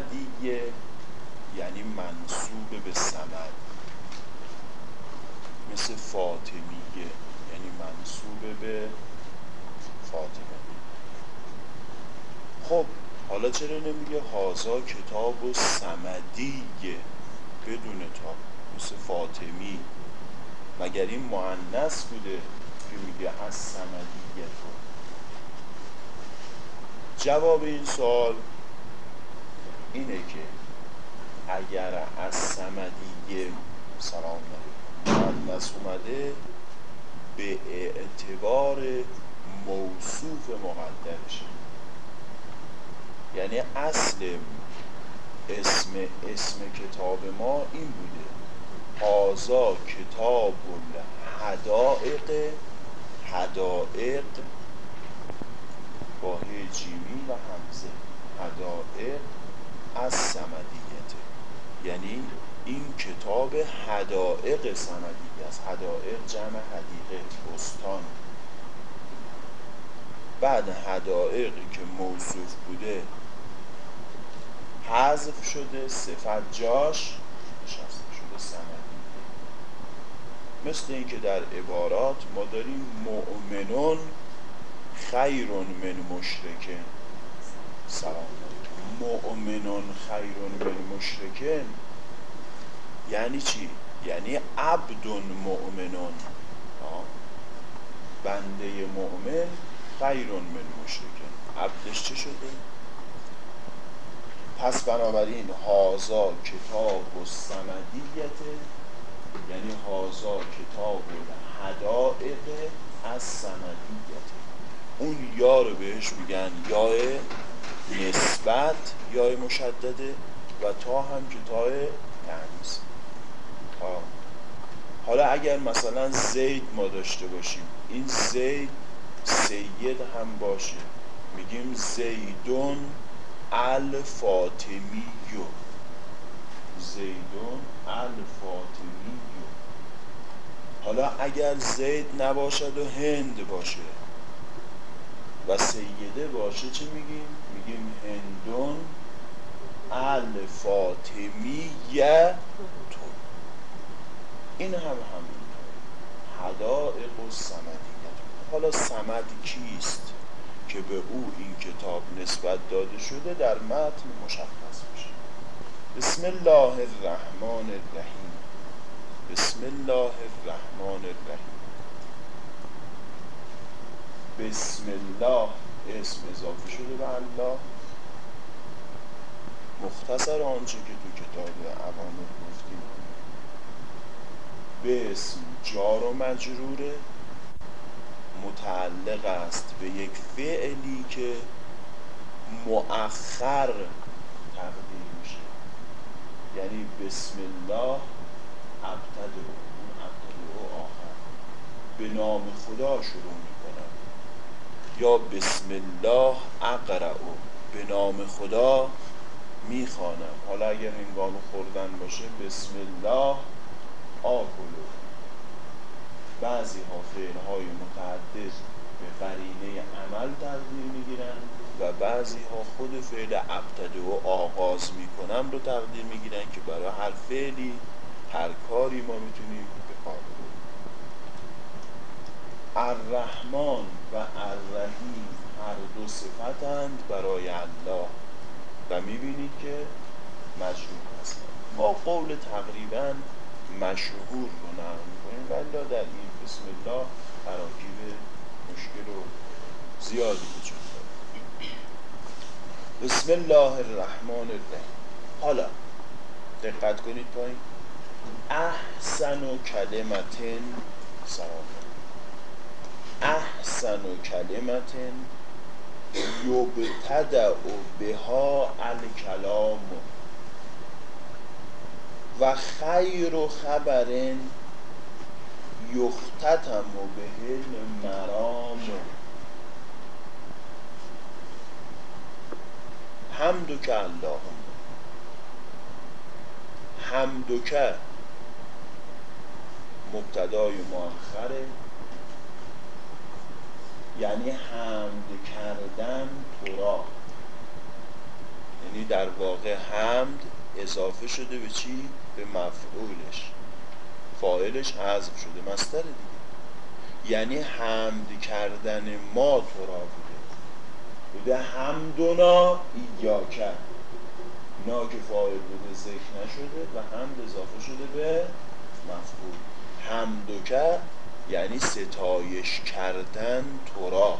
سمدیه یعنی منصوب به سمد مثل فاطمیه یعنی منصوب به فاطمه. خب حالا چرا نمیگه هازا کتاب و سمدیه؟ بدون تا مثل فاطمی. مگر این معنس بوده که میگه از سمدیه جواب این سوال اینه که اگر از سمدیه سلام معنس اومده به اعتبار موصوف مقدرشه یعنی اصل اسم اسم کتاب ما این بوده. هازا کتاب الحدائق حدائق با جیمی و همزه حدائق از سمدیته یعنی این کتاب حدائق سمدیه است. حدائق جمع حدیقه بستان. بعد حدائقی که موصوف بوده حذف شده صفت جاش نشسته شده سندی مثل اینکه در عبارات ما داریم مؤمنون خیرون من مشرکن سلام. مؤمنون خیرون من مشرکن یعنی چی؟ یعنی عبدون مؤمنون. بنده مؤمن خیرون من مشرکن عبدش چه شده؟ پس بنابراین هازا کتاب و سمدیت یعنی هازا کتاب و هدائق از سمدیت اون یا رو بهش میگن یا نسبت یا مشدده و تا هم که تا تنیز حالا اگر مثلا زید ما داشته باشیم این زید سید هم باشه. میگیم زیدون الفاطمیو. زیدون الفاطمیو. حالا اگر زید نباشد و هند باشه و سیده باشه چی میگیم؟ میگیم هندون الفاطمیه تو این هم همین حدائق و سمدیت. حالا سمد کیست؟ که به او این کتاب نسبت داده شده در متن مشخص میشه. بسم الله الرحمن الرحیم. بسم الله الرحمن الرحیم. بسم الله اسم اضافه شده به الله. مختصر آنچه که تو کتاب عوامل گفتیم به اسم جار و مجروره. متعلق است به یک فعلی که مؤخر تقدیم میشه. یعنی بسم الله ابتدو اون ابتدو آخر. به نام خدا شروع یا بسم الله اقرعو به نام خدا می‌خوانم. حالا اگر هنگام خوردن باشه بسم الله آکلو. بعضی ها فعل های متعدد به قرینه عمل تقدیر می‌گیرن و بعضی ها خود فعل ابتده و آغاز می‌کنم رو تقدیر می‌گیرن که برای هر فعلی هر کاری ما می‌تونیم به الرحمن و الرحیم هر دو صفتند برای الله. و می‌بینید که مجروح هستند. ما قول تقریبا مشهور رو نقل می‌کنیم ولی در این بسم الله تراکیب مشکل و زیادی وجود بسم الله الرحمن الرحیم. حالا دقت کنید پایین. احسن و کلمتن سلام. احسن و کلمتن یبتدع بها الکلام و خیر و خبر یختتم و به مرام حمدو که اللهم مؤخره یعنی حمد کردن تو را یعنی در واقع حمد اضافه شده به چی؟ به مفعولش. فاعلش حذف شده مستر دیگه. یعنی حمد کردن ما تو را بوده. بوده حمدنا ایاکه. نا که فاعل بوده ذکر نشده و حمد اضافه شده به مفعول. حمدو یعنی ستایش کردن تو را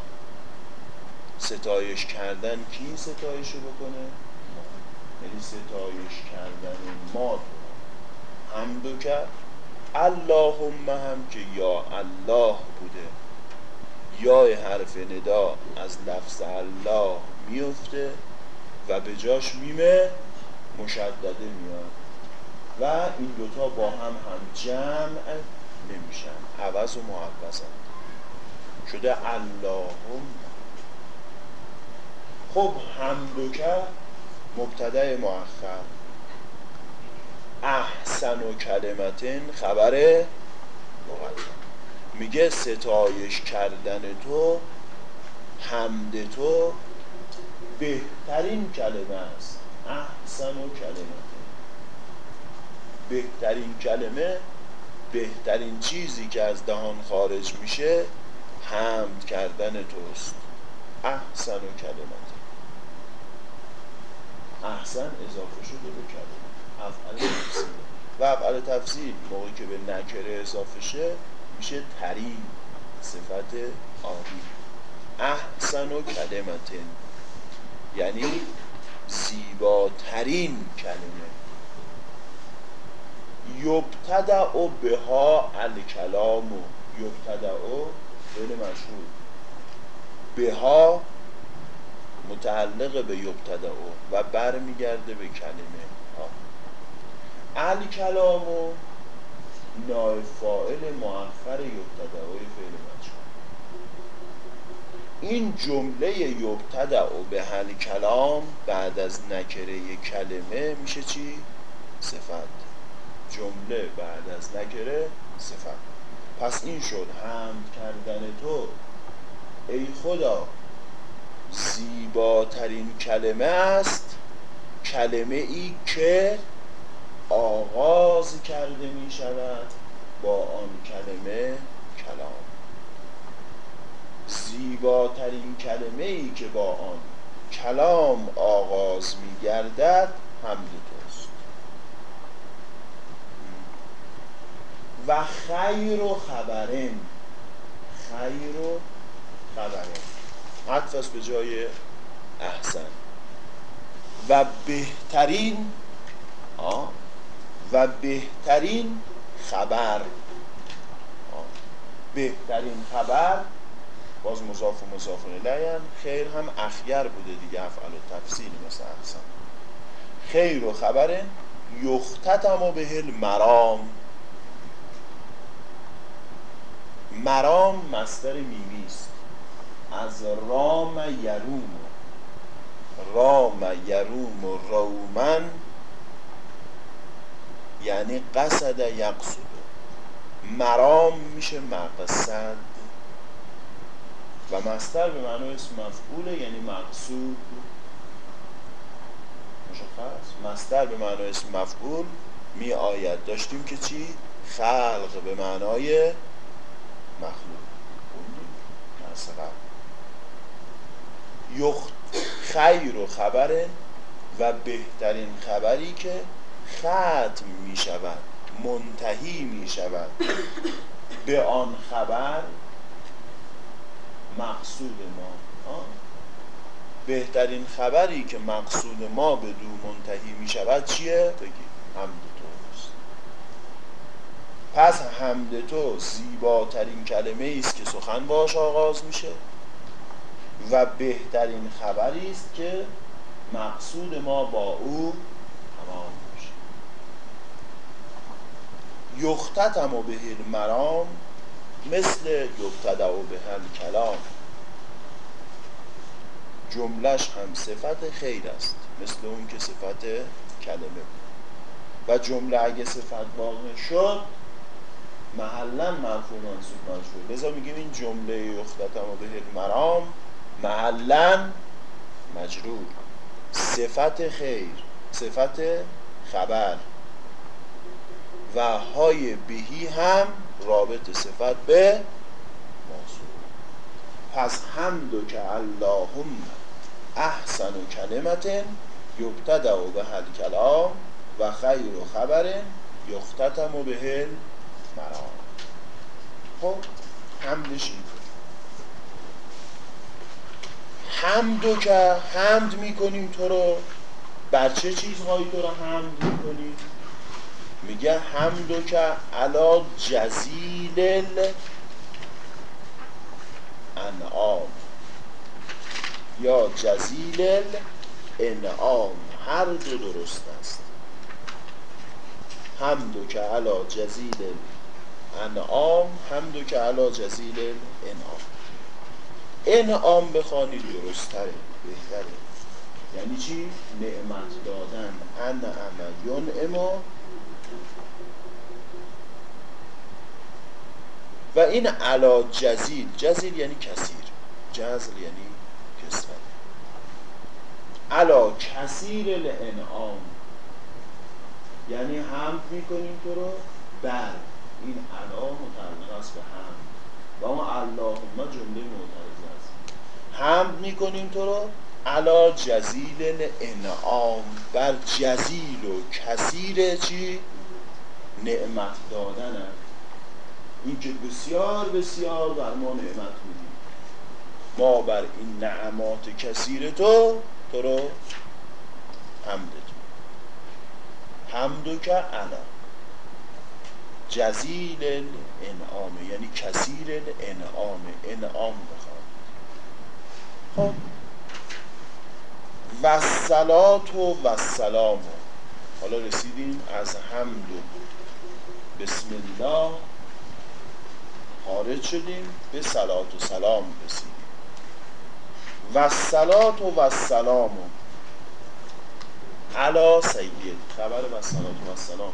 ستایش کردن کی ستایش بکنه؟ یعنی ستایش کردن ما تو را حمدو اللهم هم که یا الله بوده. یا حرف ندا از لفظ الله میفته و به جاش میمه مشدده میاد. و این دوتا با هم هم جمع نمیشن عوض و معوضن شده اللهم. خب حمدو که مبتده مؤخر. احسن و کلمتن خبر مقدم. میگه ستایش کردن تو حمد تو بهترین کلمه است. احسن و کلمه بهترین کلمه بهترین چیزی که از دهان خارج میشه حمد کردن توست. احسن و کلمت احسن اضافه شده به کلمه افعال تفصیل. و افعال تفصیل موقعی که به نکره اضافه شه میشه ترین صفت عالی احسن و کلمتن یعنی زیباترین کلمه. یبتدع بها الکلام. یبتدع فعل مشهور. بها متعلق به یبتدع و برمیگرده به کلمه الکلام و نایب فاعل مؤخر یبتدعای فعل مجهول این جمله یبتدع به هل کلام بعد از نکره کلمه میشه چی؟ صفت. جمله بعد از نکره صفت. پس این شد حمد کردن تو. ای خدا زیباترین کلمه است کلمه ای که آغاز کرده می شود با آن کلمه کلام. زیباترین کلمه ای که با آن کلام آغاز می گردد حمد توست خیر و خبرن. خیر و خبرن. عطف به جای احسن. و بهترین آه و بهترین خبر. بهترین خبر باز مضاف و مضاف الیه خیر هم اخیر بوده دیگه افعال تفصیل مثل احسن. خیر و خبر یختتم و به مرام. مرام مستر میمی است از رام یروم رام یروم رومن یعنی قصد یقصد. مرام میشه مقصد. و مستر به معنی اسم مفعوله یعنی مقصود. مشخص؟ مستر به معنی اسم مفعول می آید داشتیم که چی؟ خلق به معنای مخلوق. یخت خیر و خبره و بهترین خبری که ختم می شود منتهی می شود. به آن خبر مقصود ما. بهترین خبری که مقصود ما به دو منتهی می شود چیه؟ بگی پس حمد تو زیباترین کلمه است که سخن باش آغاز میشه و بهترین خبری است که مقصود ما با او تمام یختتم و به مرام مثل یبتدع و به کلام. جملش هم صفت خیر است مثل اون که صفت کلمه. و جمله اگه صفت واقع شد محلا مرفوع منصوب مجرور لذا میگیم این جمله یختتم و به مرام محلا مجرور. صفت خیر صفت خبر. و های بهی هم رابط صفت به موضوع پس حمدو که اللهم احسن و کلمت یبتدع به هل کلام و خیر و خبر یختتم به مرام خب حمدش این حمدو که حمد می‌کنیم تو رو. بر چه چیزهایی تو رو حمد می‌کنیم؟ میگه حمدو که علا جزیل انعام یا جزیل انعام هر دو درست است. حمدو که علا جزیل انعام حمدو که علا جزیل انعام. انعام بخوانید درستره بهتره. یعنی چی؟ نعمت دادن. انعم اما و این علا جزیل جزیل یعنی کثیر. جزل یعنی کسرت علا کثیر الانعام. یعنی حمد می‌کنیم تو رو؟ بر این علا متعلق است به حمد و اون اللهم جمله معترضه است. حمد می‌کنیم تو رو علا جزیل انعام بر جزیل و کثیر چی؟ نعمت دادن این که بسیار بسیار بر ما نعمت میدیم ما بر این نعمات کثیر تو تو رو حمدت حمدو که انا جزیل انعامه یعنی کثیر انعامه انعام بخواد خب. و سلات و و سلام حالا رسیدیم از حمد و بسم الله. خارج شدیم به سلات و سلام رسیدیم. و سلات و سلام علا سید خبر و سلات و سلام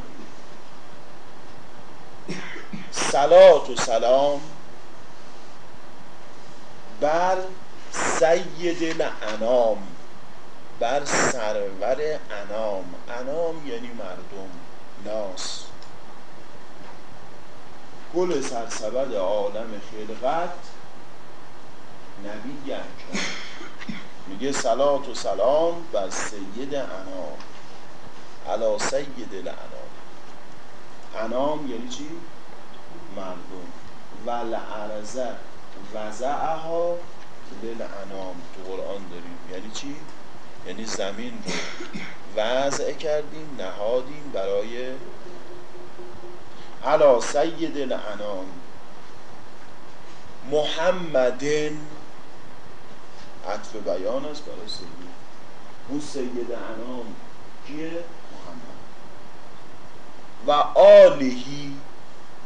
سلات و سلام بر سید الانام بر سرور انام. انام یعنی مردم ناس. گل سرسبد عالم خلقت نبی اکرم میگه سلات و سلام بر سید انام. علا سید الانام. انام یعنی چی؟ مردم. و لعرزه وزعها للانام تو قرآن داریم. یعنی چی؟ یعنی زمین رو وضع کردیم نهادیم برای علا سید الانام. محمدن. عطف بیان است برای سید. اون سید انام کیه؟ محمد. و آلهی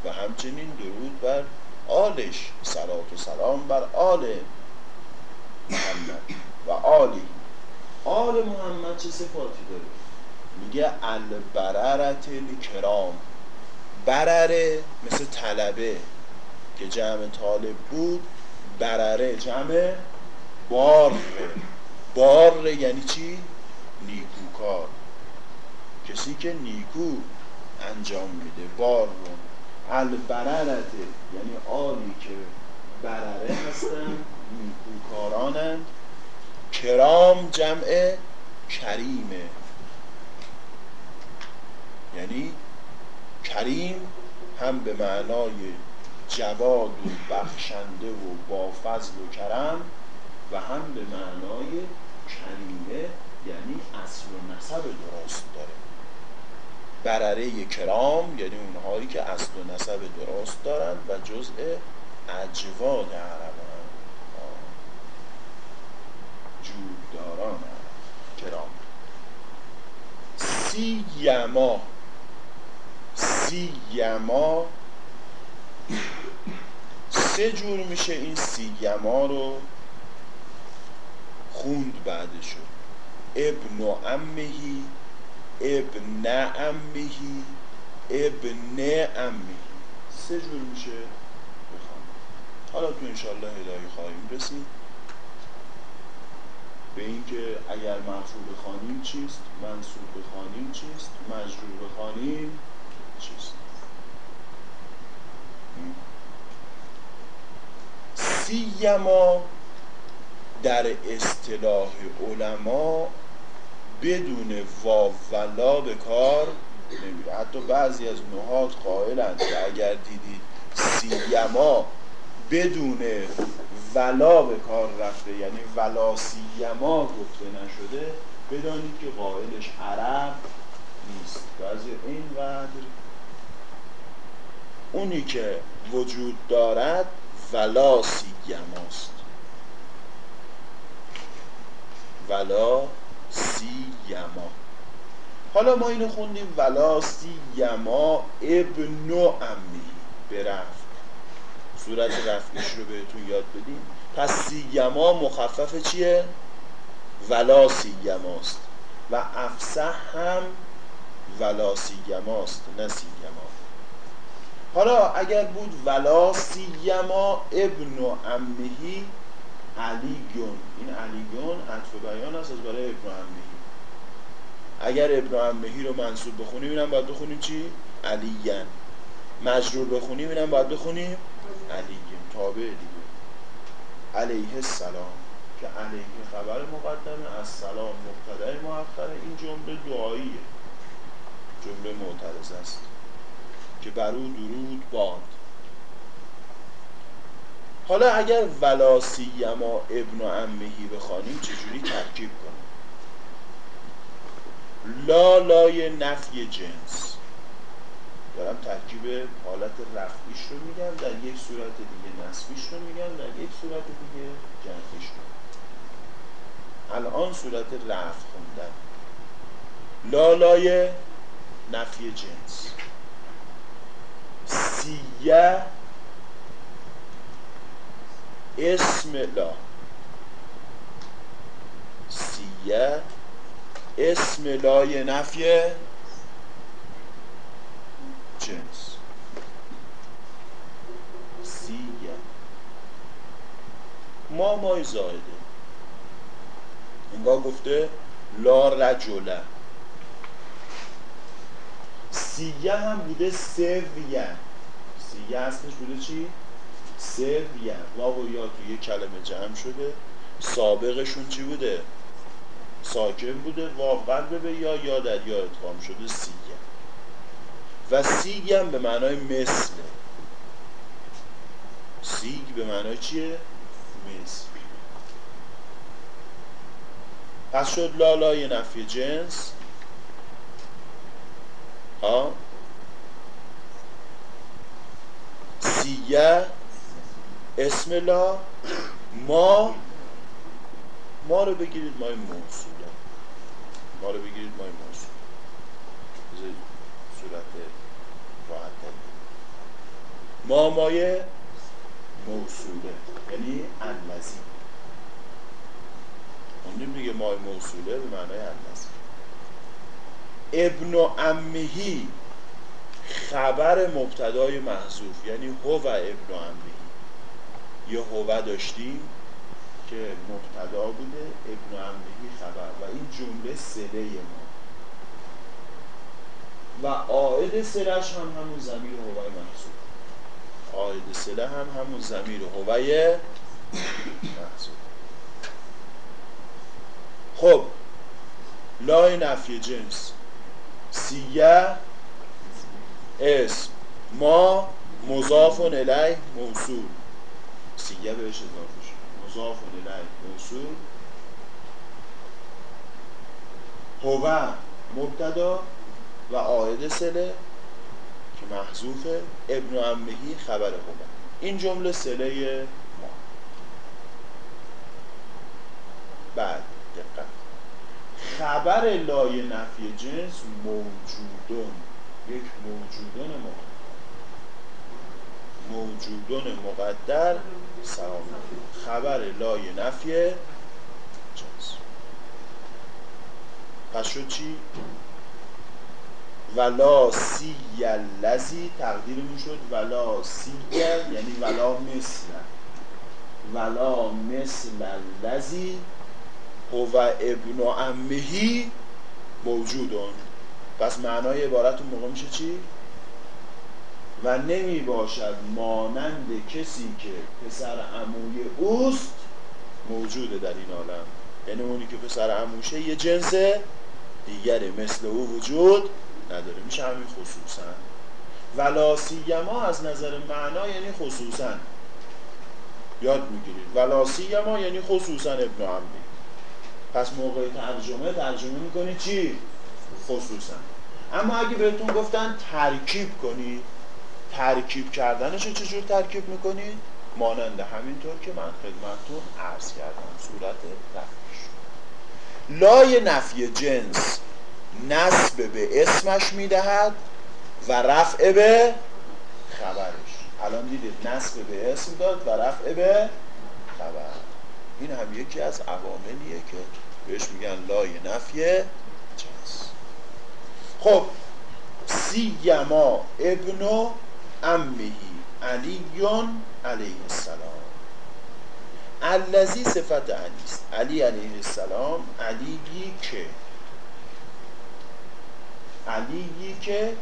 و همچنین درود بر آلش. سلات و سلام بر آل محمد و آلی. آل محمد چه صفاتی داره؟ میگه البررت الکرام. برره مثل طلبه که جمع طالب بود برره جمع بار. بار یعنی چی؟ نیکوکار. کسی که نیکو انجام میده بار رو. البررته. یعنی آلی که برره هستن نیکوکارانند. کرام جمع کریمه. یعنی کریم هم به معنای جواد و بخشنده و با فضل و کرم و هم به معنای کریمه یعنی اصل و نسب درست داره. برره کرام یعنی اونهایی که اصل و نسب درست دارن و جزء اجواد عرب جودداران کرام. سی یما سیما سه جور میشه این سیما رو خوند بعدشو. ابن امهی ابن امهی ابن امهی سه جور میشه بخوام. حالا تو انشالله هدایی خواهیم رسید. به اینکه اگر مرفوع بخوانیم چیست؟ منصوب بخوانیم چیست؟ مجرور بخوانیم چیست؟ سیما در اصطلاح علما بدون واو و به کار نمیره. حتی بعضی از نهاد قائلند که اگر دیدید سیما بدون ولا به کار رفته یعنی ولا سیما گفته نشده بدانید که قائلش عرب نیست. بعضی این قدر اونی که وجود دارد ولا سیماست. ولا سیما حالا ما اینو خوندیم ولا سیما ابن امی برفت. صورت رفعیش رو بهتون یاد بدیم. پس سیما مخفف چیه؟ ولا سیماست و افسح هم ولا سیماست نه سیما حالا اگر بود ولا سیما ابن امهی علیگون این علیگون عطف بیان است از برای ابن امهی اگر ابن امهی رو منصوب بخونیم اینم باید بخونیم چی؟ علیین. مجرور بخونیم اینم باید بخونیم علیین تابع دیگه. علیه السلام. که علیه خبر مقدمه از سلام مبتدای مؤخره. این جمله دعاییه. جمله معترض است. که بر او درود باد. حالا اگر ولا سیما ابن عمهی بخوانیم چجوری ترکیب کنیم؟ لا لای نفی جنس. دارم ترکیب حالت رفعیش رو میگم در یک صورت دیگه نصفیش رو میگم در یک صورت دیگه جنفیش رو الان صورت رفع خوندن لالای نفی جنس. سیه اسم لا. سیه. اسم لای نفی جنس. سیه. ما مای زایده انگاه گفته لا رجله سیه هم بوده سویه. سیه اصلش بوده چی؟ سویه واو و یا توی کلمه جمع شده سابقشون چی بوده؟ ساکن بوده واو قلب به یا یا در یا ادغام شده سیه و سیگ هم به معنای مثله. سیگ به معنای چیه؟ مثل. پس شد لالای نفی جنس. ها؟ سیه اسم لا ما ما رو بگیرید مای موصوله ما رو بگیرید مای موصول صورت راحت ما مای موصوله یعنی انلزی خوندیم دیگه مای موصوله به معنای انلزی ابن امهی خبر مبتدای محذوف. یعنی هو ابن امهی یه هو داشتیم که مبتدا بوده ابن امهی خبر. و این جمله سله ما. و آعد سلش هم همون زمیر هوای محذوف آعد سله هم همون زمیر هوای محذوف خب لای نفی جنس. سیه اسم. ما مضاف الیه موصول سیه بهش اضافه شد. مضاف الیه. موصول. هو مبتدا و عاید سله که محذوف ابن عمهی خبر هو این جمله سله ما. بعد دقت. خبر لای نفی جنس موجودون. یک موجودون مقدر موجودون مقدر سلام خبر لای نفی جنس. پس شد چی؟ ولا سی لذی تقدیرمون شد. ولا سی یعنی ولا مثل. ولا مثل لذی هو ابن امهی موجودون. پس معنای عبارت اون موقع میشه چی؟ و نمی باشد مانند کسی که پسر عموی اوست موجوده در این عالم. یعنی اونی که پسر عموشه یه جنس دیگری مثل او وجود نداره. میشه همین خصوصا. ولا سیما از نظر معنا یعنی خصوصا. یاد می‌گیرید. ولا سیما یعنی خصوصا ابن عمی پس موقع ترجمه ترجمه می‌کنید چی؟ خصوصا. اما اگه بهتون گفتن ترکیب کنید ترکیب کردنش رو چجور ترکیب می‌کنید؟ مانند همینطور که من خدمتتون عرض کردم صورت رفعش لای نفی جنس نسب به اسمش می‌دهد و رفع به خبرش. الان دیدید نسب به اسم داد و رفع به خبر. این هم یکی از عواملیه که بهش میگن لای نفی جنس. خب سیما ابن امهی علیون علیه السلام. الذی صفت علی است. علی علیه السلام علیی که. علیی که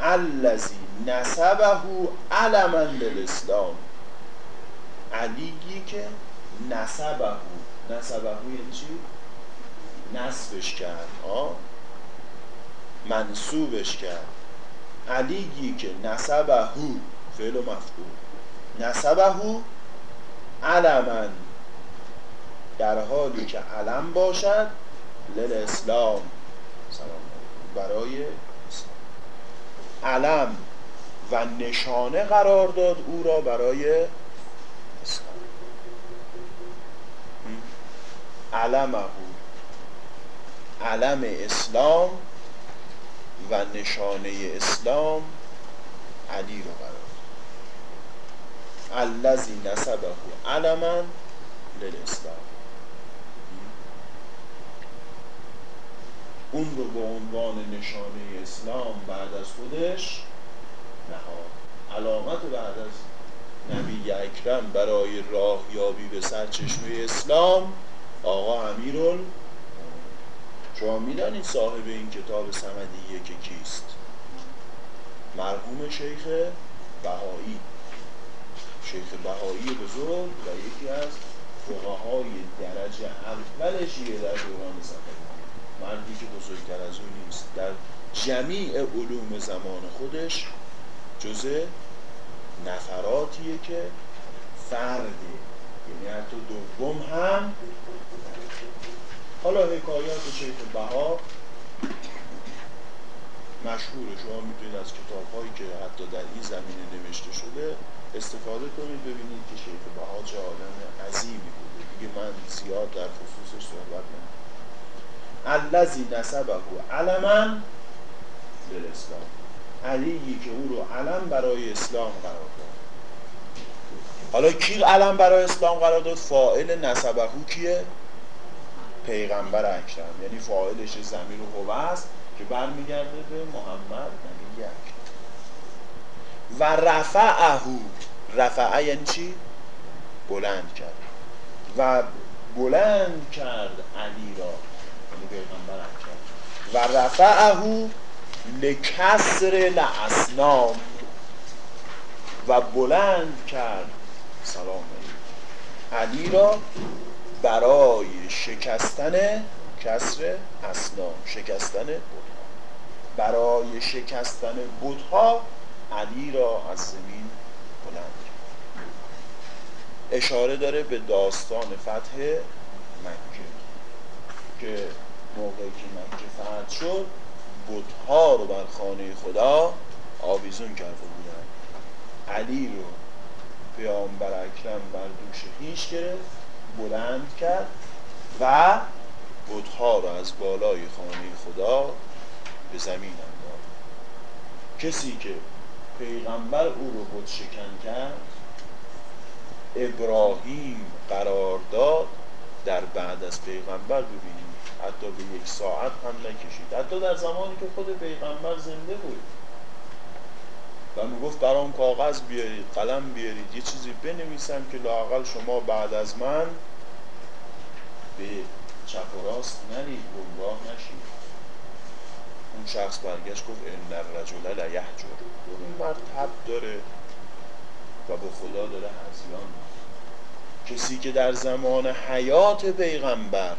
الذی نسبه علما للاسلام علیی که نسبه نسبه یعنی چی؟ نسبش کرد. آه. منصوبش کرد. علیی که نسبه فعل و مفعول. نسبه علما در حالی که علم باشد للاسلام. سلام. برای اسلام. علم و نشانه قرار داد او را برای اسلام. علمه علم اسلام و نشانه اسلام علی رو قرار الذی نسبه علما للاسلام. اون رو به عنوان نشانه اسلام بعد از خودش نهاد. علامت بعد از نبی اکرم برای راهیابی به سرچشمه اسلام آقا امیرال شما می‌دانید صاحب این کتاب سمدیه که کیست؟ مرحوم شیخ بهایی. شیخ بهایی بزرگ و یکی از فقهای درجه اول شیعه در دوران صفوی مردی که بزرگتر از او نیست. در جمیع علوم زمان خودش جزء نفراتیه که فرده. یعنی حتی دوم هم حالا حکایات شیخ بها مشهور شما می‌تونید از کتاب هایی که حتی در این زمینه نوشته شده استفاده کنید ببینید که شیخ بها چه آدم عظیمی بوده. دیگه من زیاد در خصوصش صحبت نمید الذی نسبه علما للاسلام علیی که او رو علم برای اسلام قرار داد. حالا کی علم برای اسلام قرار داد؟ فاعل نسبه کیه؟ پیغمبر اکرم. یعنی فاعلش زمین و است که برمیگرده به محمد نبی اکرم و رفعهو رفعه یعنی چی؟ بلند کرد. و بلند کرد علی را یعنی پیغمبر اکرم. و رفعهو لکسر لاسنام و بلند کرد سلام علی را برای شکستن کسر اسنام شکستن بودها برای شکستن بودها علی را از زمین بلند اشاره داره به داستان فتح مکه که موقعی که مکه فتح شد بودها رو بر خانه خدا آویزون کرده بودن. علی رو پیامبر اکرم بر دوش هیچ گرفت. بلند کرد و بودها رو از بالای خانه خدا به زمین انداخت. کسی که پیغمبر او رو بود شکن کرد ابراهیم قرار داد در بعد از پیغمبر ببینیم. حتی به یک ساعت هم نکشید. حتی در زمانی که خود پیغمبر زنده بود. و می‌گفت برام کاغذ بیارید قلم بیارید یه چیزی بنویسم که لاقل شما بعد از من به چپ و راست نرید گمراه نشید اون شخص برگشت گفت ان الرجل لیحجر این مرد تب داره و به خدا داره هزیان کسی که در زمان حیات پیغمبر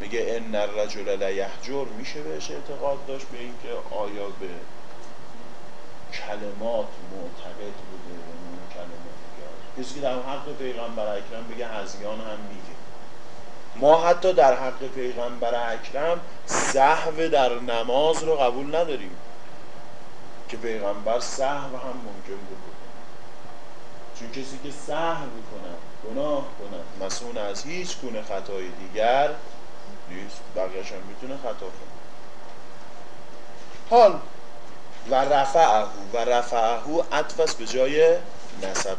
میگه ان الرجل لیحجر میشه بهش اعتقاد داشت به اینکه آیا به کلمات معتقد بوده و اون کلمات کسی که در حق پیغمبر اکرم بگه هزیان هم میگه. ما حتی در حق پیغمبر اکرم صحو در نماز رو قبول نداریم که پیغمبر صحو هم ممکن بود چون کسی که صحو کنه گناه کنه مسئول از هیچ گونه خطای دیگر نیست. بقیهش هم می‌تونه خطا کنه. حال و رفعه و رفعه عطف به جای نسبه.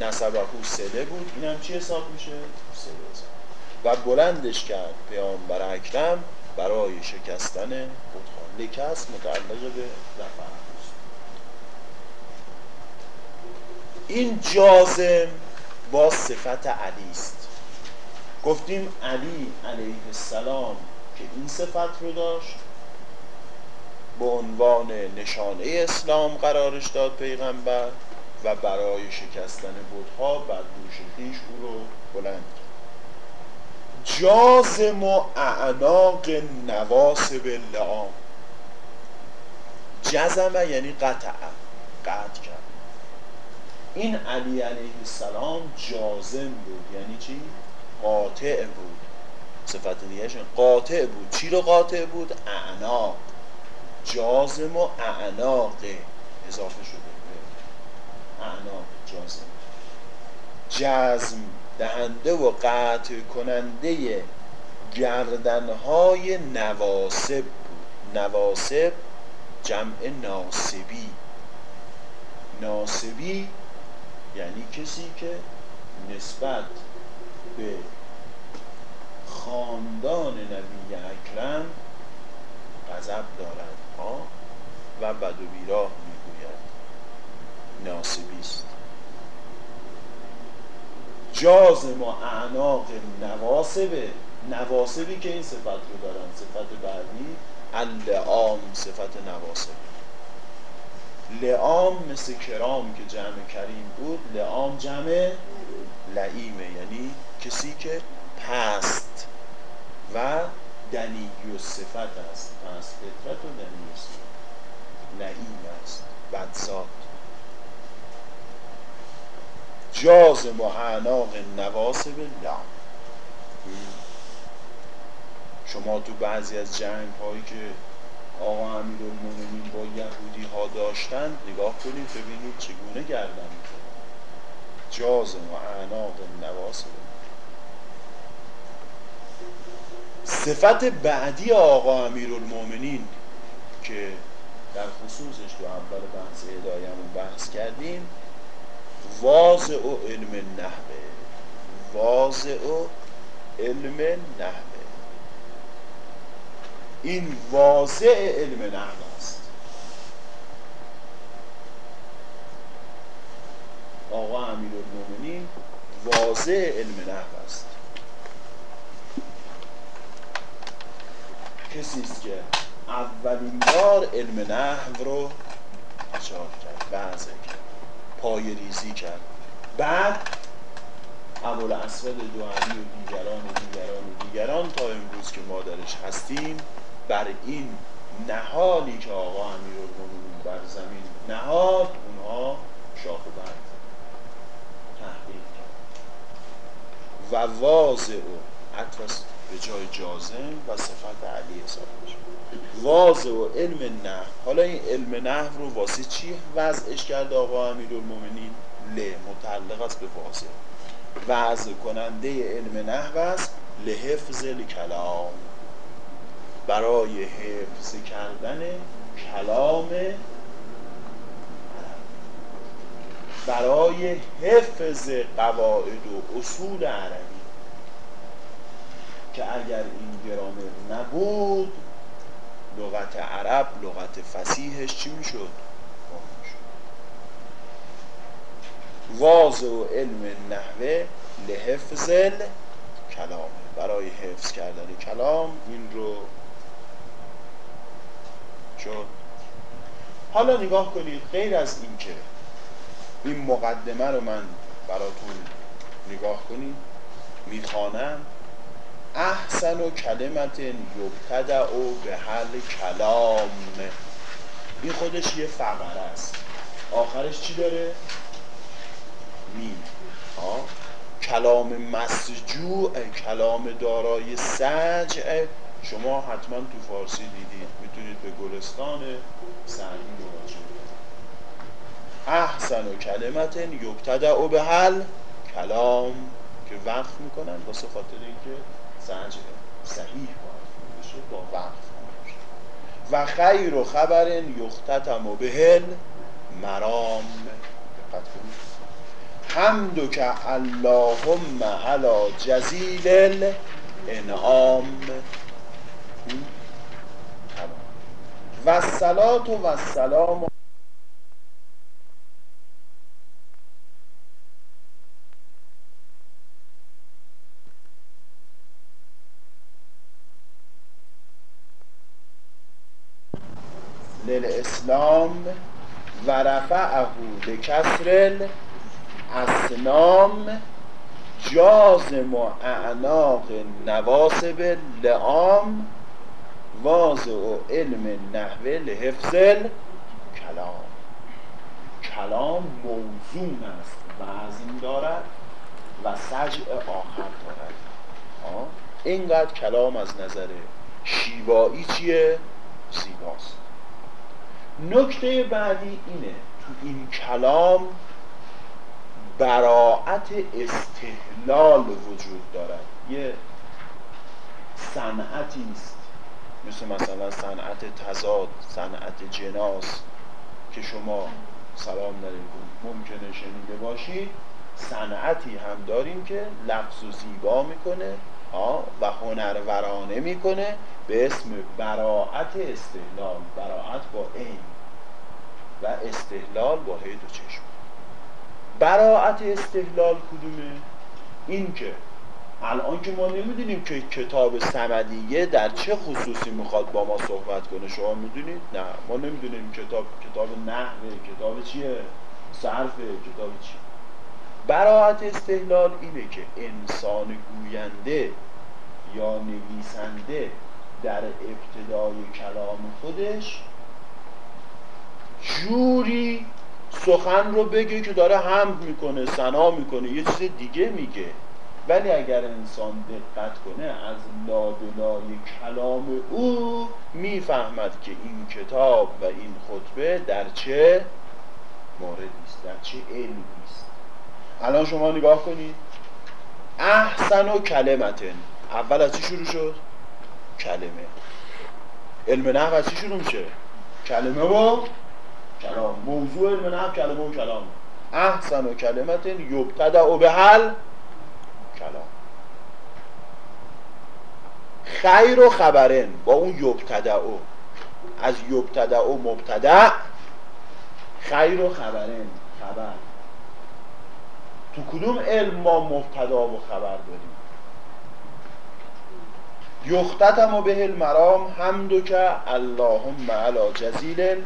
نسبه سله بود. این هم چی حساب میشه؟ سله و بلندش کرد پیامبر اکرم برای شکستن بتها لکس متعلق به رفعه. این جازم با صفت علی است. گفتیم علی علیه السلام که این صفت رو داشت به عنوان نشانه اسلام قرارش داد پیغمبر و برای شکستن بودها بر دوش خیش او رو بلند جازم و اعناق نواسب لعام جزمه یعنی قطع قطع کرد. این علی علیه السلام جازم بود. یعنی چی؟ قاطع بود. صفت دیگه قاطع بود. چی رو قاطع بود؟ اعناق. جازم و اعناق اضافه شده. اعناق جازم جزم دهنده و قطع کننده گردنهای نواسب بود. نواسب جمع ناسبی. ناسبی یعنی کسی که نسبت به خاندان نبی اکرم غضب دارد. ها و بد و بیراه می‌گوید. ناسبی است جازم و اعناق نواسبه. نواسبی که این صفت رو دارن. صفت بعدی اللعام صفت نواسب. لعام مثل کرام که جمع کریم بود. لعام جمع لعیمه یعنی کسی که پست و دنی و صفت است پست فطرت و دنی و صفت. لعیم است بدزاد جاز معناق نواسب لعام شما تو بعضی از جنگ هایی که آقا امیر المومنین با یهودی ها داشتن نگاه کنید ببینید چگونه گردن جاز و اعناق نواسب صفت بعدی آقا امیر المومنین که در خصوصش تو اول بحث هدایمون بحث کردیم واضع و علم نحوه. واضع و علم نحوه. این واضع علم نحو است. آقا امیر المومنین واضع علم نحو است. کسی است که اولین بار علم نحو رو اچار کرد کرد پای ریزی کرد. بعد ابوالاسود اسود و دیگران و دیگران و دیگران تا امروز که ما درش هستیم بر این نهالی که آقا امیر بر زمین نهاد اونها شاخ و برد تحقیق و واضع و به جای جازم و صفت علی حساب واضع و علم نه حالا این علم نه رو واسه چی وضعش کرد آقا امیر المومنین ل متعلق است به واضع وضع کننده علم نه است لحفظ کلام برای حفظ کردن کلام برای حفظ قواعد و اصول عربی. که اگر این گرامر نبود لغت عرب لغت فسیحش چی می‌شد؟ واضع و علم نحوه لحفظ کلام برای حفظ کردن کلام این رو شد. حالا نگاه کنید غیر از این که این مقدمه رو من براتون نگاه کنید می‌خوانم. احسن و کلمت یبتدع و به حل کلام. این خودش یه فقره است. آخرش چی داره؟ میم. کلام مسجوع کلام دارای سجع. شما حتما تو فارسی دیدید. می‌تونید به گلستان سعدی مراجعه احسن و کلمت یبتدع به حل کلام. که وقف می‌کنن واسه خاطر اینکه سجع صحیح باید بشه با وقف و خیر و خبر یختتم و بهل مرام. حمدو که اللهم علا جزیل انعام و الصلاة و السلام للاسلام و رفعه لکسر اسنام جازم و اعناق نواسب لعام واضع و علم نحوه لحفظ کلام. کلام موزون است وزن دارد و سجع آخر دارد. اینقدر کلام از نظر شیوایی چیه؟ زیباست. نکته بعدی اینه تو این کلام براعت استحلال وجود دارد. یه صنعتی است مثل مثلا صنعت تضاد صنعت جناس که شما سلام علیکم ممکنه شنیده باشید صنعتی هم داریم که لفظ و زیبا می‌کنه. و هنرورانه می‌کنه به اسم براعت استحلال براعت با این و استحلال با هید و چشم. براعت استحلال کدومه؟ این که الان که ما نمی‌دونیم که کتاب سمدیه در چه خصوصی می‌خواد با ما صحبت کنه. شما می‌دونید؟ نه ما نمی‌دونیم کتاب کتاب نحوه کتاب چیه؟ صرفه کتاب چیه؟ براعت استحلال اینه که انسان گوینده یا نویسنده در ابتدای کلام خودش جوری سخن رو بگه که داره حمد می‌کنه سنا می‌کنه یه چیز دیگه میگه. ولی اگر انسان دقت کنه از لابلای کلام او می‌فهمد که این کتاب و این خطبه در چه موردی است در چه علمی است الان شما نگاه کنید. احسن و کلمتن. اول از چی شروع شد؟ کلمه. علم نحو از چی شروع میشه؟ کلمه و کلام. موضوع علم نحو کلمه و کلام. احسن و کلمت یبتدع به حل کلام. خیر و خبرن با اون یبتدع از یبتدع و مبتدع خیر و خبرن. خبر. تو کدوم علم ما مبتدا و خبر داریم؟ یختتم و به المرام حمدو که اللهم علی جزیل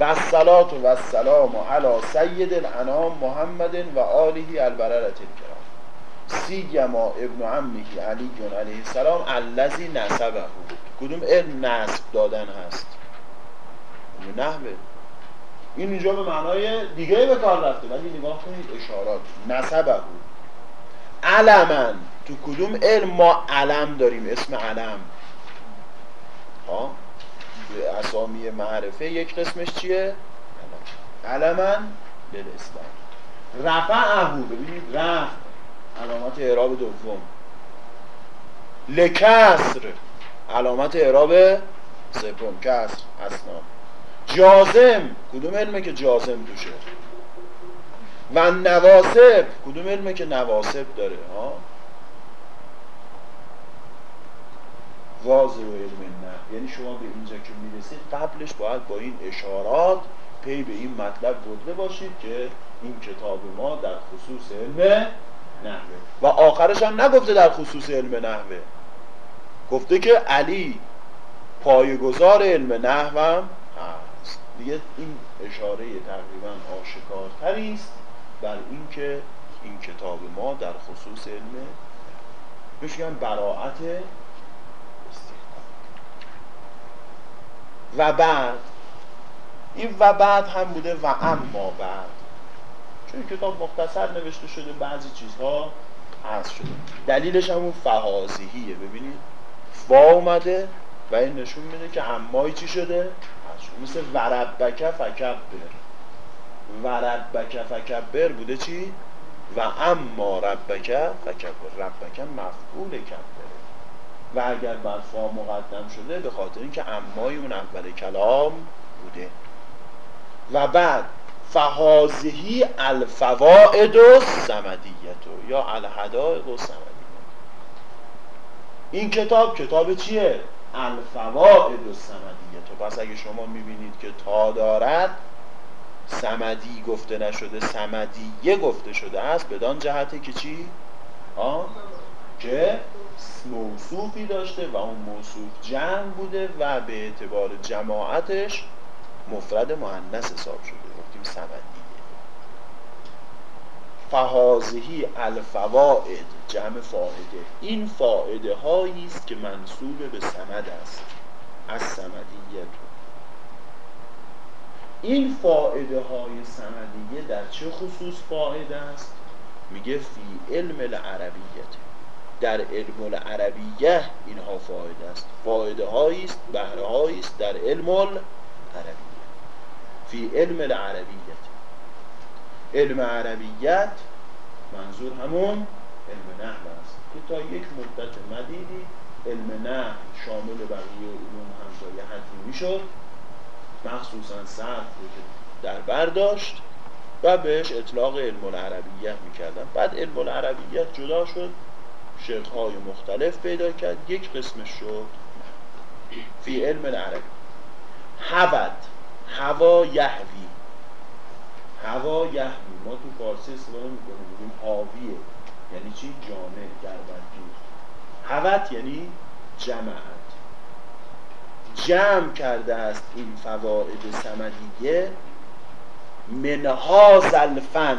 و الصلاة و السلام علی سید الانام محمد و آله البررت الکرام. سیگما ابن عمیه علی علیه السلام الذی نسبه. کدوم علم نسب دادن هست؟ نحوه. این اینجا به معنای دیگه به کار رفته. ولی نگاه کنید اشارات. نسبه. علمن. تو کدوم علم ما علم داریم؟ اسم علم. ها؟ اسامی معرفه یک قسمش چیه؟ علمن. للاسلام رفعهو ببینید رفع. علامت اعراب دوم. لکسر. علامت اعراب سوم. کسر. اسنام جازم. کدوم علمه که جازم توشه؟ و نواسب. کدوم علمه که نواسب داره؟ ها؟ واضح و علم نه. یعنی شما به اینجا که می‌رسید قبلش باید با این اشارات پی به این مطلب برده باشید که این کتاب ما در خصوص علم نحوه. و آخرش هم نگفته در خصوص علم نحوه. گفته که علی پایگزار علم نحوم هست. دیگه این اشاره تقریبا آشکارتری است بر اینکه این کتاب ما در خصوص علم بشگم براعت و بعد این و بعد هم بوده و اما بعد. چون کتاب مختصر نوشته شده بعضی چیزها هست شده. دلیلش همون فهازیهیه ببینید فا اومده و این نشون میده که امایی چی شده؟ شده مثل وربکه فکبر. وربکه فکبر بوده چی؟ و اما ربکه فکبر. ربکه مفعول کبره. و اگر بر فا مقدم شده به خاطر اینکه امای اون اول کلام بوده. و بعد فهازهی الفوائد و سمدیتو یا الهدائق و سمدیت. این کتاب کتاب چیه؟ الفوائد و سمدیتو پس اگه شما می‌بینید که تا دارد سمدی گفته نشده سمدیه گفته شده است بدان جهته که چی؟ آه؟ که موصوفی داشته و اون موصوف جمع بوده و به اعتبار جماعتش مفرد مهندس حساب شده گفتیم سمدیه فهازهی الفوائد جمع فائده این فائده هایی است که منصوب به سمد است از سمدیت این فائده های سمدیه در چه خصوص فائده است؟ میگه فی علم العربیت. در علم العربیه اینها فایده است. فایده هایی است بهره است در علم العربیه. فی علم العربیت. علم عربیت منظور همون علم نحو است. که تا یک مدت مدیدی علم نحو شامل بقیه علوم یه حدی می‌شد. مخصوصا صرف که در برداشت و بهش اطلاق علم العربیت می‌کردن. بعد علم العربیت جدا شد های مختلف پیدا کرد یک قسمش شد فی علم العربی. هود هوا یهوی. هوا یهوی. ما تو فارسی استفاده می‌کنیم بگیم حاویه. یعنی چی؟ جامع گربتگیر هوت یعنی جمعت. جمع کرده است این فواید سمدیه. منها زلفن.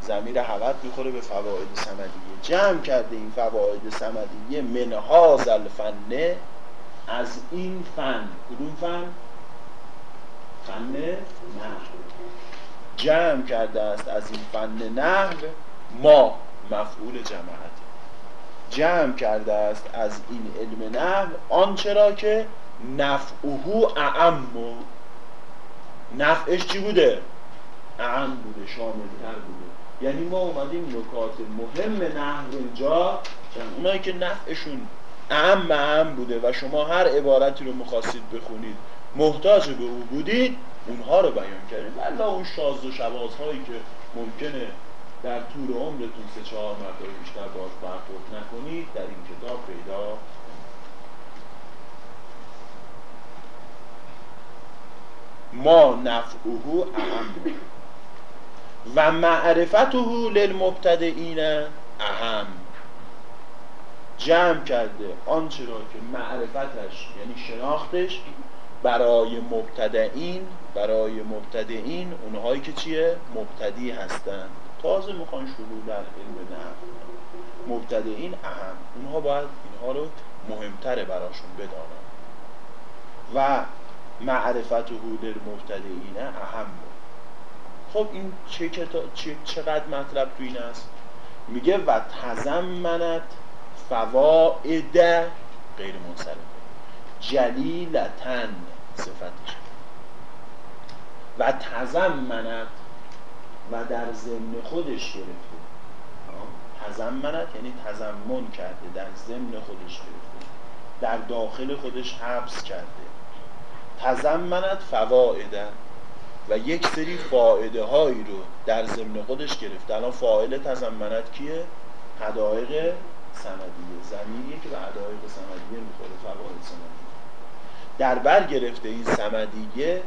زمیر حوت می‌خوره به فواید سمدیه. جمع کرده این فواید سمدیه منها زلفنه. از این فن. کدوم فن؟ فن نحو. جمع کرده است از این فن نحو. ما مفعول جماعت جمع کرده است از این علم نحو آنچرا که نفعه اعم نفعش چی بوده؟ اعم بوده شاملتر بوده. یعنی ما اومدیم نکات مهم نحو اینجا اونایی که نفعشون اعم اعم بوده و شما هر عبارتی رو می‌خواستید بخونید محتاج به او بودید اونها رو بیان کردیم. ولی اون شاز و شواز هایی که ممکنه در طول عمرتون سه چهار مرتبه بیشتر باش برخورد نکنید در این کتاب پیدا ما نفعه اهم. و معرفته للمبتدئین اهم. جمع کرده آنچه را که معرفتش یعنی شناختش برای مبتدعین برای مبتدعین اونهایی که چیه؟ مبتدی هستند تازه می‌خوان شروع در علم نه مبتدعین اهم. اونها باید اینها رو مهمتره براشون بدانن. و معرفت حول مبتدعین اهم خب این چه چه چقدر مطلب تو این است؟ میگه و تزمنت فواید غیر منصرفه. جلیلتن صفتش و تزمنت و در ضمن خودش گرفته. تزمنت یعنی تزمن کرده در ضمن خودش گرفته. در داخل خودش حبس کرده. تزمنت فوائدن و یک سری فائده هایی رو در ضمن خودش گرفته. الان فاعل تزمنت کیه؟ حدائق سندیه. زمینیه که به حدائق سندیه می‌خوره فواید سندیه. در بر گرفته این سمدیه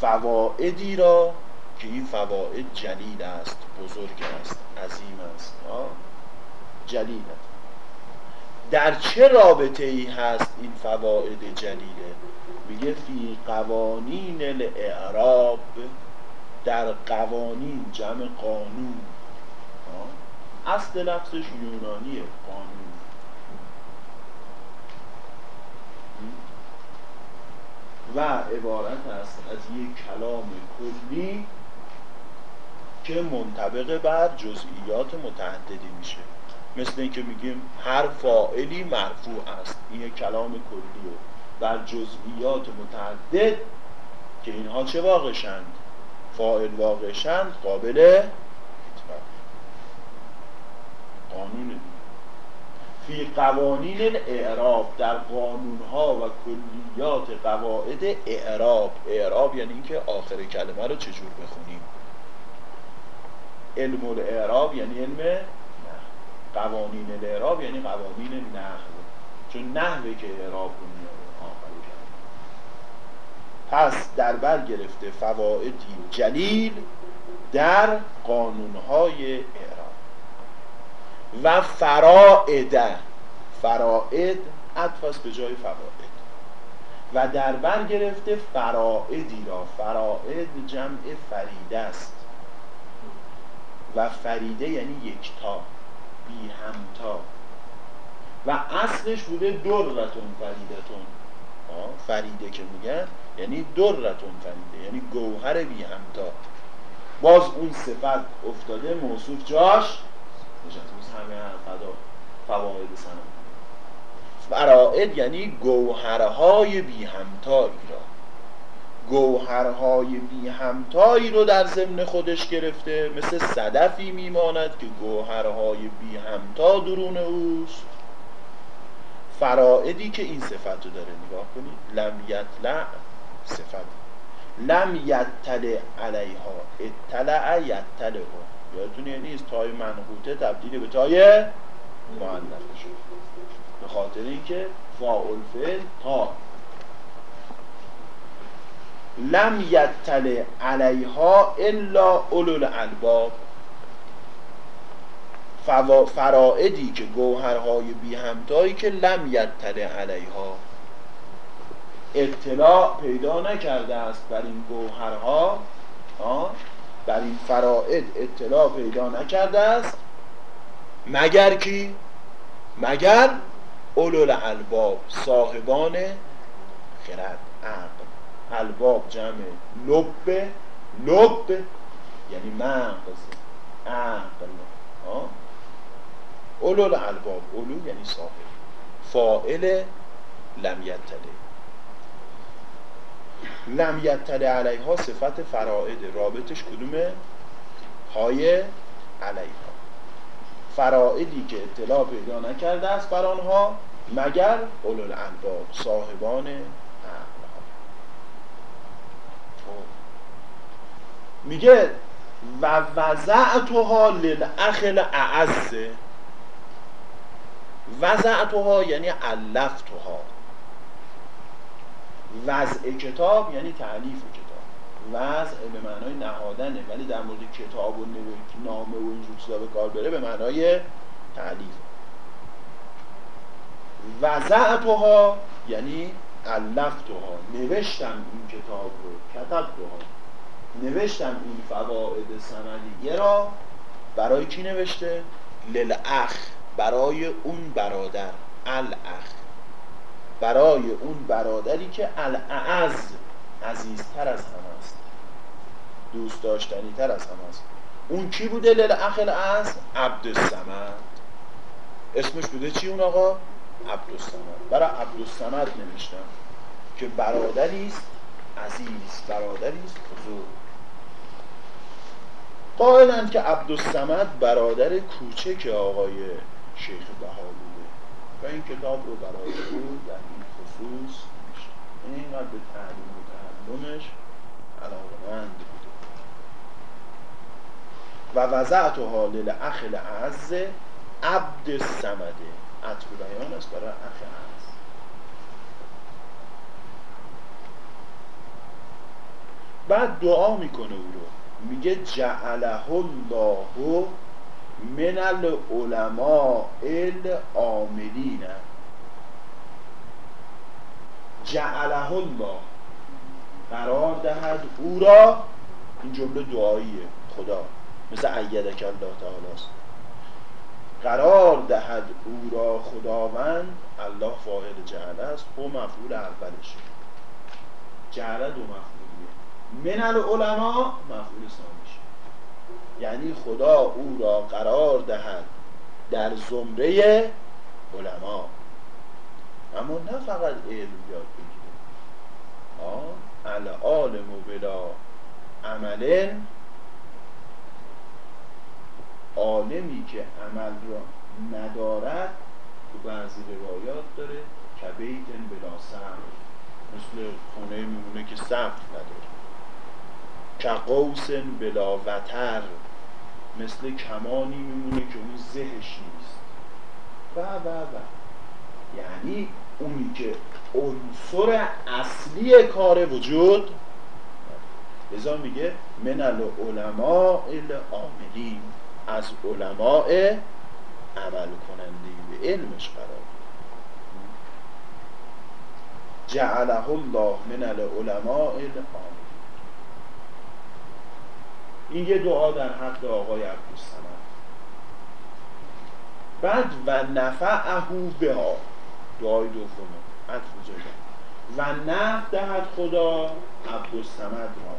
فوائدی را که این فواید جلیل است بزرگ است عظیم است. جلیل. است در چه رابطه ای هست این فواید جلیله میگه فی قوانین الاعراب در قوانین جمع قانون. اصل لفظش یونانیه قانون. و عبارت است از یک کلام کلی که منطبق بر جزئیات متعددی میشه. مثل اینکه میگیم هر فاعلی مرفوع است. این یک کلام کلیه. بر جزئیات متعدد که اینها چه واقعشند؟ فاعل واقعشند قابل قانون فی قوانین الاعراب در قانونها و کلیات قواعد اعراب. اعراب یعنی اینکه آخر کلمه رو چجور بخونیم؟ علم الاعراب یعنی علم نه قوانین الاعراب یعنی قوانین نحو. چون نحوه که اعراب رو پس در بر گرفته فوائدی جلیل در قانونهای و فرائد فرائد عطف به جای فوائد. و در بر گرفته فرائدی را. فرائد جمع فریده است. و فریده یعنی یکتا بی همتا و اصلش بوده درتون فریدتون. فریده که میگن یعنی درتون فریده یعنی گوهر بی همتا باز اون صفت افتاده موصوف جاش همه فدا فواید سنم. فرائد یعنی گوهرهای بی همتایی را گوهرهای بی همتایی رو در ضمن خودش گرفته. مثل صدفی میماند که گوهرهای بی همتا درون اوست. فرائدی که این صفت رو داره نگاه کنید. لم یطلع صفت. لم یطلع علیها. اطلع یطلع. یادتون نیست تای منقوطه تبدیل به تای مؤنث شد به خاطر اینکه فاعل فعل تا. لم یطلع علیها الا اولو الالباب. فرائدی که گوهرهای بی همتایی که لم یطلع علیها. اطلاع پیدا نکرده است بر این گوهرها. بر این فرائد اطلاع پیدا نکرده است. مگر کی؟ مگر اولو الباب صاحبان خرد عقل. الباب جمع لب لب یعنی مغز عقل. اولو الباب اولو یعنی صاحب. فائل لم یتله لم یطلع علیها صفت فرائد رابطش کدومه؟ های علیها. فرائدی که اطلاع پیدا نکرده است بر آنها مگر اولو الالباب صاحبان خب. میگه و وضعتها للاخل اعز وضعتها یعنی علفتها وضع کتاب یعنی تعلیف کتاب. وضع به معنای نهادنه ولی در مورد کتاب و نامه و اینجور چیزا به کار بره به معنای تعلیف وضعتها یعنی علفتها نوشتم این کتاب رو کتبتها نوشتم این فواید سندیه را برای کی نوشته؟ للعخ برای اون برادر. الاخ برای اون برادری که الاعز عزیزتر از هم است. دوست داشتنی تر از هم است. اون کی بوده للاخ از عبدالسمد اسمش بوده چی اون آقا؟ عبدالسمد برای عبدالسمد نمیشتم که برادری است عزیز برادری است بزرگ. قائلند که عبدالسمد برادر کوچک آقای شیخ بهایی و این کتاب رو برای او در این خصوص این اینقدر به تعلیم و تعلمش علاقمند بوده و وضعت حال اخ اعز عبد سمده عطف بیان است برای اخ اعز بعد دعا می‌کنه او رو. میگه جعله الله من العلماء العاملین. جعله الله. قرار دهد او را. این جمله دعاییه. خدا. مثل ایدک الله تعالی. است قرار دهد او را خداوند. الله فاعل جعله است. او مفعول اولش جعله دو مفعولیه من العلماء مفعول ثانیش یعنی خدا او را قرار دهد در زمره علما. اما نه فقط علم یاد بگیره. العالم بلا عمل عالمی که عمل را ندارد تو بعضی روایات داره کبیتن بلا سقف مثل خونه میمونه که سقف نداره. که قوسن بلا وتر مثل کمانی میمونه که اون زهش نیست. و و و. یعنی اونی که عنصر اصلی کار وجود. لذا میگه من العلماء العاملین از علماء عمل کننده به علمش قرار جعله الله من العلماء العاملین. این یه دعا در حق آقای عبدالسمد بعد و نفعه بها. دعای دومه. عطف و نفع دهد خدا عبدالسمد را.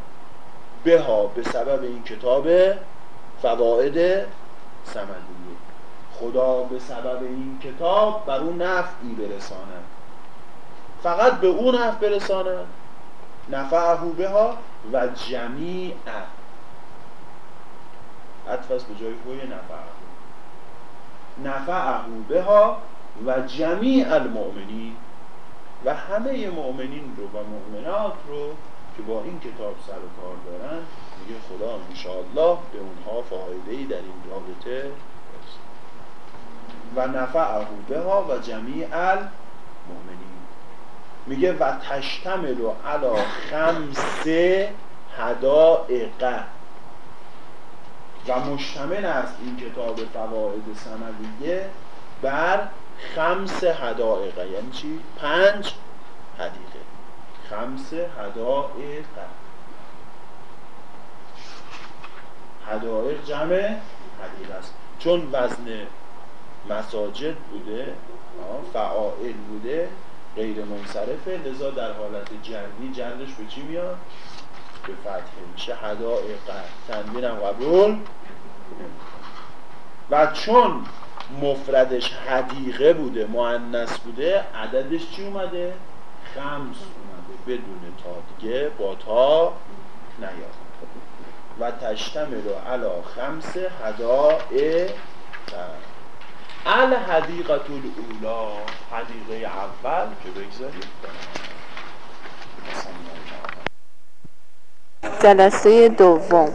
بها. به سبب این کتاب فواید سمدیه خدا به سبب این کتاب بر اون نفعی برساند. فقط به اون نفع برساند. نفعه بها و جمیع عطف به جای هوی نفعه نفعه بها و جمیع المؤمنین. و همه مؤمنین رو و مؤمنات رو که با این کتاب سر و کار دارن میگه خدا انشاءالله به اونها فایده در این رابطه و نفعه بها و جمیع المؤمنین. میگه و تشتمل علا خمس هدائق و مشتمل است این کتاب فواید سندیه بر خمس هدائق یعنی چی؟ پنج حدیقه خمس هدائق هدائق جمع حدیقه است چون وزن مساجد بوده فعائل بوده غیر منصرفه لذا در حالت جردی جردش به چی میاد؟ به فتحه میشه هدائق تنوینم قبول؟ و چون مفردش حدیقه بوده معنس بوده عددش چی اومده؟ خمس اومده بدون تا دیگه با تا نیاد. و تشتمل علا خمس هدائه الحدیقت الاولا حدیقه اول که بگذارید جلسه دوم.